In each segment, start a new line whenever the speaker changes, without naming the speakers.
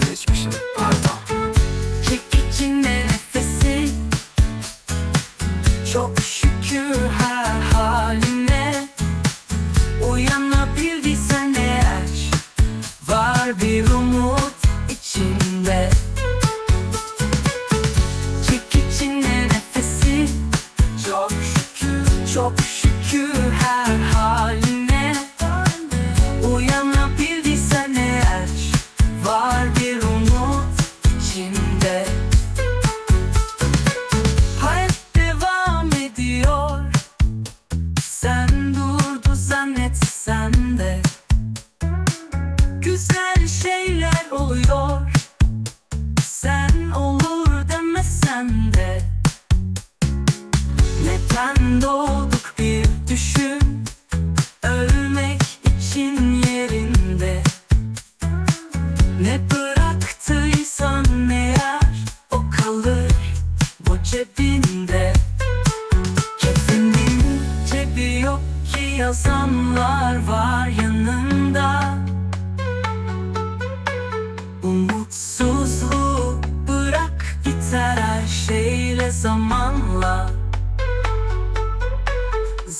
Hiçbir şey. Pardon.
Çek içine nefesi. Çok şükür her haline. Uyanabildiysen eğer Var bir umut içinde. Çek içine nefesi. Çok şükür, çok şükür her haline Güzel şeyler oluyor. Sen olur demesen de. Neden doğduk bir düşün. Ölmek için yerinde. Ne bıraktıysan eğer O kalır bu cebinde. Kefenin cebi yok ki yazanlar var yanında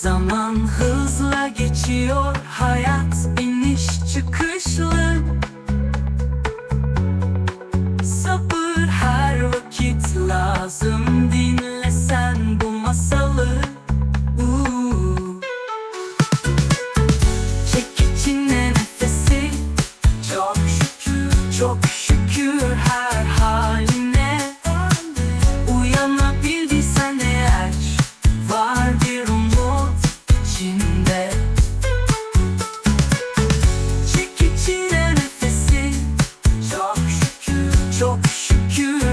Zaman hızla geçiyor hayat iniş